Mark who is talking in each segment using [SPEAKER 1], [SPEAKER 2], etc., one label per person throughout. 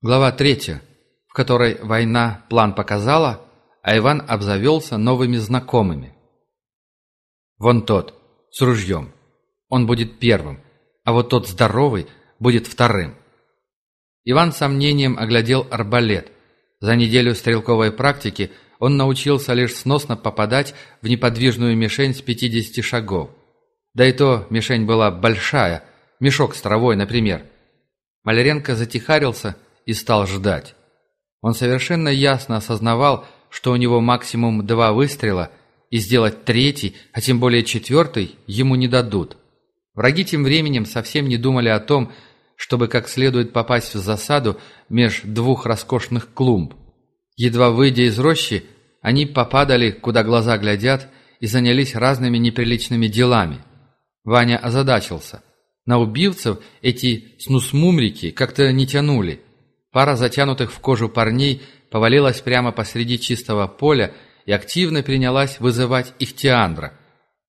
[SPEAKER 1] Глава третья, в которой война план показала, а Иван обзавелся новыми знакомыми. Вон тот, с ружьем. Он будет первым, а вот тот здоровый будет вторым. Иван сомнением оглядел арбалет. За неделю стрелковой практики он научился лишь сносно попадать в неподвижную мишень с 50 шагов. Да и то мишень была большая, мешок с травой, например. Маляренко затихарился и стал ждать. Он совершенно ясно осознавал, что у него максимум два выстрела, и сделать третий, а тем более четвертый, ему не дадут. Враги тем временем совсем не думали о том, чтобы как следует попасть в засаду меж двух роскошных клумб. Едва выйдя из рощи, они попадали, куда глаза глядят, и занялись разными неприличными делами. Ваня озадачился. На убивцев эти снусмумрики как-то не тянули. Пара затянутых в кожу парней повалилась прямо посреди чистого поля и активно принялась вызывать Ихтиандра.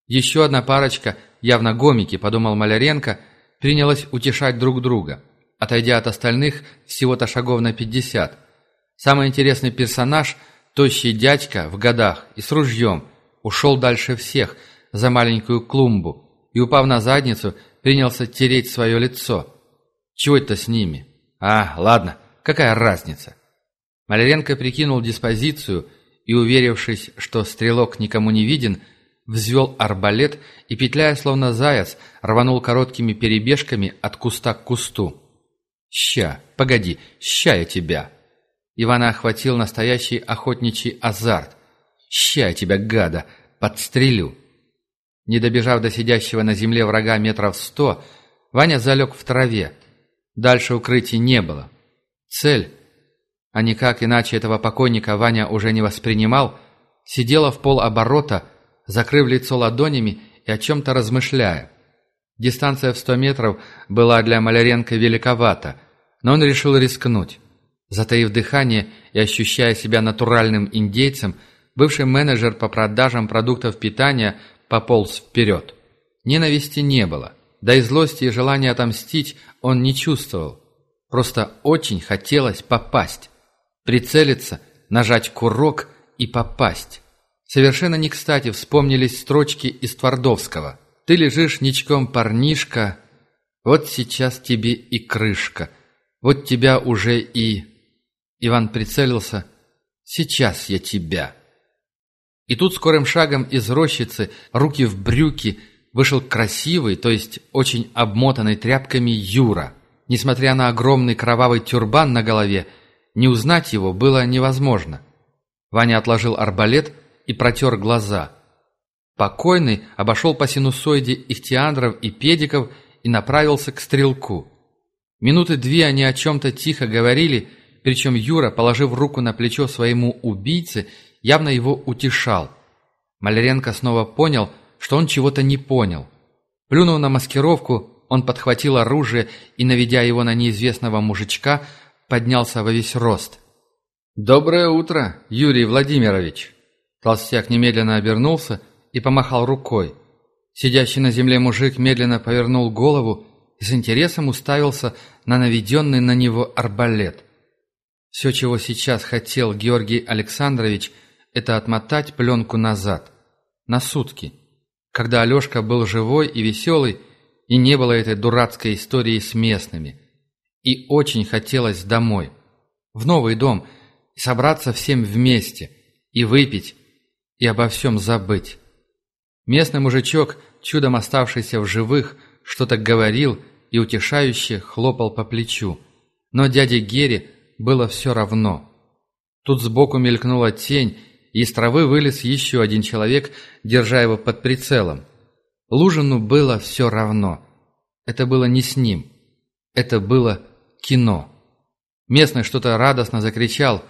[SPEAKER 1] Еще одна парочка, явно гомики, подумал Маляренко, принялась утешать друг друга, отойдя от остальных всего-то шагов на пятьдесят. Самый интересный персонаж, тощий дядька в годах и с ружьем, ушел дальше всех, за маленькую клумбу, и, упав на задницу, принялся тереть свое лицо. Чего это с ними? А, ладно, какая разница? Маляренко прикинул диспозицию и, уверившись, что стрелок никому не виден, взвел арбалет и, петляя словно заяц, рванул короткими перебежками от куста к кусту. «Ща, погоди, ща я тебя!» Ивана охватил настоящий охотничий азарт. «Ща я тебя, гада, подстрелю!» Не добежав до сидящего на земле врага метров сто, Ваня залег в траве. Дальше укрытий не было. Цель, а никак иначе этого покойника Ваня уже не воспринимал, сидела в полоборота, закрыв лицо ладонями и о чем-то размышляя. Дистанция в сто метров была для Маляренко великовата, но он решил рискнуть. Затаив дыхание и ощущая себя натуральным индейцем, бывший менеджер по продажам продуктов питания пополз вперед. Ненависти не было, да и злости и желания отомстить он не чувствовал. Просто очень хотелось попасть. Прицелиться, нажать курок и попасть. Совершенно не кстати вспомнились строчки из Твардовского. «Ты лежишь ничком, парнишка, вот сейчас тебе и крышка, вот тебя уже и...» Иван прицелился. «Сейчас я тебя». И тут скорым шагом из рощицы, руки в брюки, вышел красивый, то есть очень обмотанный тряпками Юра. Несмотря на огромный кровавый тюрбан на голове, не узнать его было невозможно. Ваня отложил арбалет и протер глаза. Покойный обошел по синусоиде ихтиандров и педиков и направился к стрелку. Минуты две они о чем-то тихо говорили, причем Юра, положив руку на плечо своему убийце, явно его утешал. Маляренко снова понял, что он чего-то не понял. Плюнув на маскировку, он подхватил оружие и, наведя его на неизвестного мужичка, поднялся во весь рост. «Доброе утро, Юрий Владимирович!» Толстяк немедленно обернулся и помахал рукой. Сидящий на земле мужик медленно повернул голову и с интересом уставился на наведенный на него арбалет. Все, чего сейчас хотел Георгий Александрович – это отмотать пленку назад, на сутки, когда Алешка был живой и веселый, и не было этой дурацкой истории с местными. И очень хотелось домой, в новый дом, собраться всем вместе, и выпить, и обо всем забыть. Местный мужичок, чудом оставшийся в живых, что-то говорил и утешающе хлопал по плечу. Но дяде Гере было все равно. Тут сбоку мелькнула тень, и из травы вылез еще один человек, держа его под прицелом. Лужину было все равно. Это было не с ним. Это было кино. Местный что-то радостно закричал.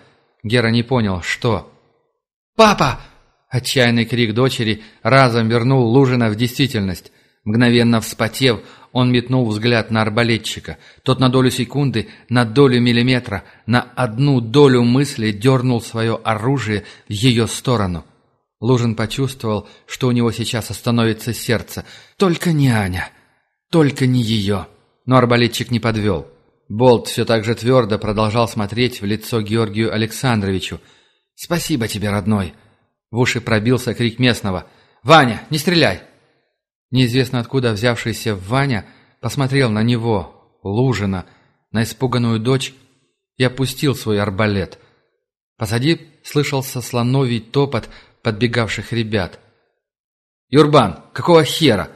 [SPEAKER 1] Гера не понял, что. «Папа!» Отчаянный крик дочери разом вернул Лужина в действительность. Мгновенно вспотев, он метнул взгляд на арбалетчика. Тот на долю секунды, на долю миллиметра, на одну долю мысли дернул свое оружие в ее сторону. Лужин почувствовал, что у него сейчас остановится сердце. Только не Аня, только не ее. Но арбалетчик не подвел. Болт все так же твердо продолжал смотреть в лицо Георгию Александровичу. «Спасибо тебе, родной!» В уши пробился крик местного. «Ваня, не стреляй!» Неизвестно откуда взявшийся Ваня посмотрел на него, Лужина, на испуганную дочь и опустил свой арбалет. Позади слышался слоновий топот подбегавших ребят. «Юрбан, какого хера?»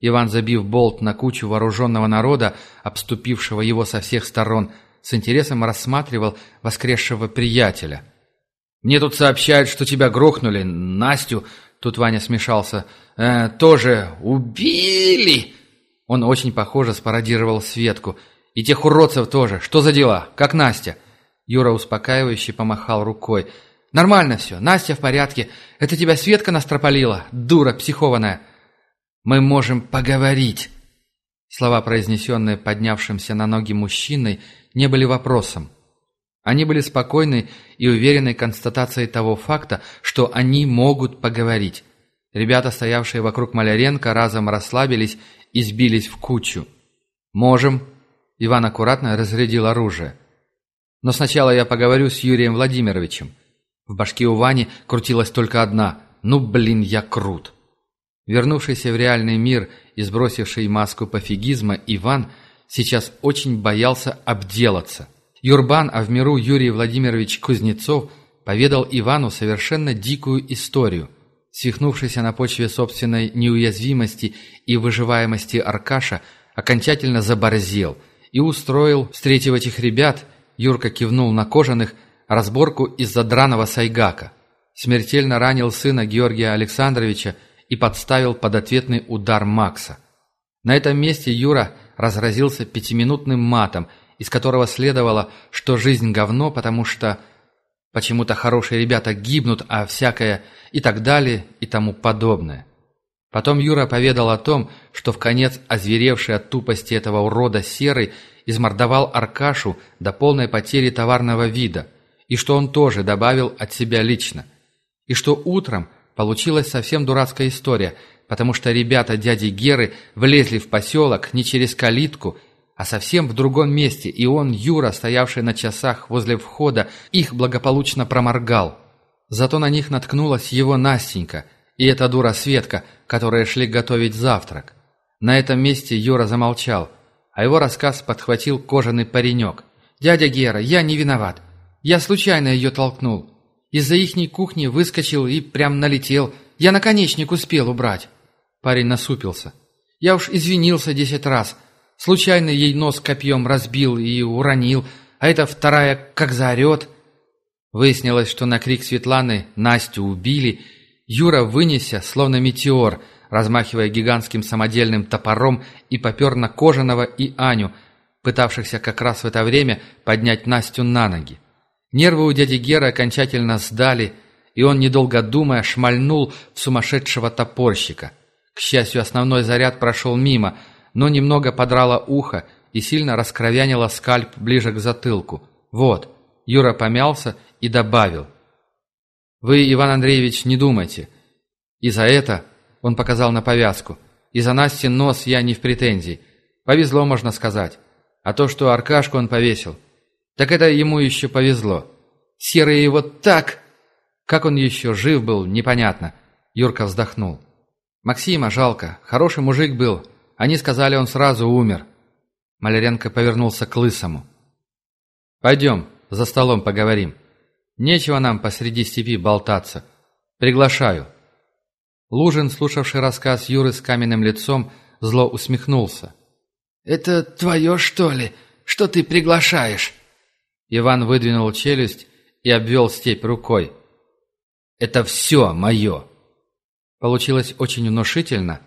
[SPEAKER 1] Иван, забив болт на кучу вооруженного народа, обступившего его со всех сторон, с интересом рассматривал воскресшего приятеля. «Мне тут сообщают, что тебя грохнули, Настю...» Тут Ваня смешался. «Э, «Тоже убили!» Он очень похоже спародировал Светку. «И тех уродцев тоже. Что за дела? Как Настя?» Юра успокаивающе помахал рукой. «Нормально все. Настя в порядке. Это тебя Светка настропалила, дура психованная!» Мы можем поговорить!» Слова, произнесенные поднявшимся на ноги мужчиной, не были вопросом. Они были спокойной и уверенной констатацией того факта, что они могут поговорить. Ребята, стоявшие вокруг Маляренко, разом расслабились и сбились в кучу. «Можем». Иван аккуратно разрядил оружие. «Но сначала я поговорю с Юрием Владимировичем». В башке у Вани крутилась только одна «Ну, блин, я крут». Вернувшийся в реальный мир и сбросивший маску пофигизма Иван сейчас очень боялся обделаться. Юрбан, а в миру Юрий Владимирович Кузнецов, поведал Ивану совершенно дикую историю. Свихнувшийся на почве собственной неуязвимости и выживаемости Аркаша окончательно заборзел и устроил, встретив этих ребят, Юрка кивнул на кожаных, разборку из-за драного сайгака. Смертельно ранил сына Георгия Александровича и подставил под ответный удар Макса. На этом месте Юра разразился пятиминутным матом, из которого следовало, что жизнь говно, потому что почему-то хорошие ребята гибнут, а всякое и так далее и тому подобное. Потом Юра поведал о том, что в конец озверевший от тупости этого урода Серый измордовал Аркашу до полной потери товарного вида, и что он тоже добавил от себя лично, и что утром Получилась совсем дурацкая история, потому что ребята дяди Геры влезли в поселок не через калитку, а совсем в другом месте, и он, Юра, стоявший на часах возле входа, их благополучно проморгал. Зато на них наткнулась его Настенька и эта дура Светка, которые шли готовить завтрак. На этом месте Юра замолчал, а его рассказ подхватил кожаный паренек. «Дядя Гера, я не виноват. Я случайно ее толкнул. Из-за ихней кухни выскочил и прям налетел. Я наконечник успел убрать. Парень насупился. Я уж извинился десять раз. Случайно ей нос копьем разбил и уронил, а эта вторая как заорет. Выяснилось, что на крик Светланы Настю убили. Юра, вынеся, словно метеор, размахивая гигантским самодельным топором, и попер на Кожаного и Аню, пытавшихся как раз в это время поднять Настю на ноги. Нервы у дяди Геры окончательно сдали, и он, недолго думая, шмальнул в сумасшедшего топорщика. К счастью, основной заряд прошел мимо, но немного подрало ухо и сильно раскровянило скальп ближе к затылку. Вот, Юра помялся и добавил. «Вы, Иван Андреевич, не думайте. И за это, — он показал на повязку, — и за Настин нос я не в претензии. Повезло, можно сказать. А то, что Аркашку он повесил, так это ему еще повезло. Серый его так... Как он еще жив был, непонятно. Юрка вздохнул. Максима жалко. Хороший мужик был. Они сказали, он сразу умер. Маляренко повернулся к Лысому. «Пойдем, за столом поговорим. Нечего нам посреди степи болтаться. Приглашаю». Лужин, слушавший рассказ Юры с каменным лицом, зло усмехнулся. «Это твое, что ли? Что ты приглашаешь?» Иван выдвинул челюсть и обвел степь рукой. «Это все мое!» Получилось очень внушительно.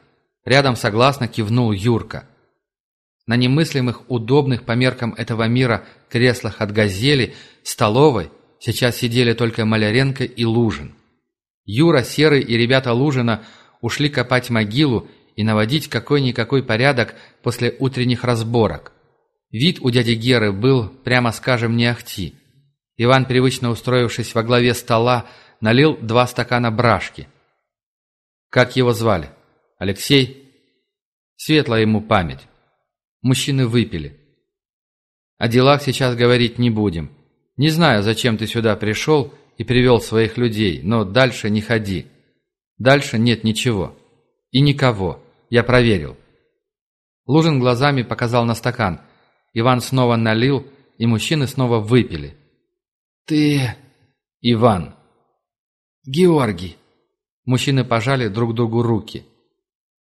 [SPEAKER 1] Рядом согласно кивнул Юрка. На немыслимых, удобных по меркам этого мира креслах от «Газели» столовой сейчас сидели только Маляренко и Лужин. Юра, Серый и ребята Лужина ушли копать могилу и наводить какой-никакой порядок после утренних разборок. Вид у дяди Геры был, прямо скажем, не ахти. Иван, привычно устроившись во главе стола, налил два стакана брашки. Как его звали? Алексей? Светлая ему память. Мужчины выпили. О делах сейчас говорить не будем. Не знаю, зачем ты сюда пришел и привел своих людей, но дальше не ходи. Дальше нет ничего. И никого. Я проверил. Лужин глазами показал на стакан. Иван снова налил, и мужчины снова выпили. «Ты...» «Иван». «Георгий». Мужчины пожали друг другу руки.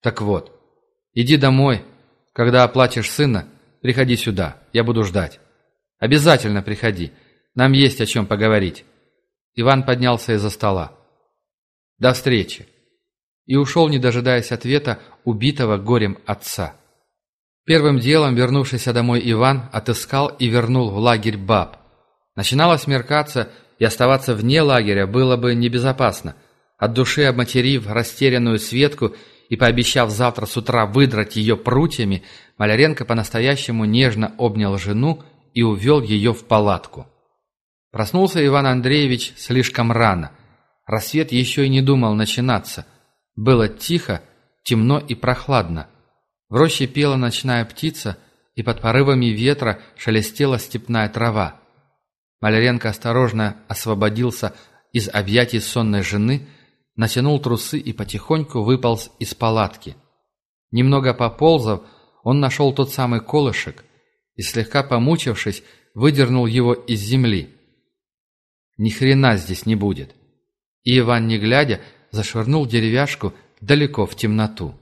[SPEAKER 1] «Так вот, иди домой. Когда оплатишь сына, приходи сюда. Я буду ждать. Обязательно приходи. Нам есть о чем поговорить». Иван поднялся из-за стола. «До встречи!» И ушел, не дожидаясь ответа убитого горем отца. Первым делом вернувшийся домой Иван отыскал и вернул в лагерь баб. Начинало смеркаться, и оставаться вне лагеря было бы небезопасно. От души обматерив растерянную Светку и пообещав завтра с утра выдрать ее прутьями, Маляренко по-настоящему нежно обнял жену и увел ее в палатку. Проснулся Иван Андреевич слишком рано. Рассвет еще и не думал начинаться. Было тихо, темно и прохладно. В роще пела ночная птица, и под порывами ветра шелестела степная трава. Маляренко осторожно освободился из объятий сонной жены, натянул трусы и потихоньку выполз из палатки. Немного поползав, он нашел тот самый колышек и, слегка помучившись, выдернул его из земли. Ни хрена здесь не будет. И Иван, не глядя, зашвырнул деревяшку далеко в темноту.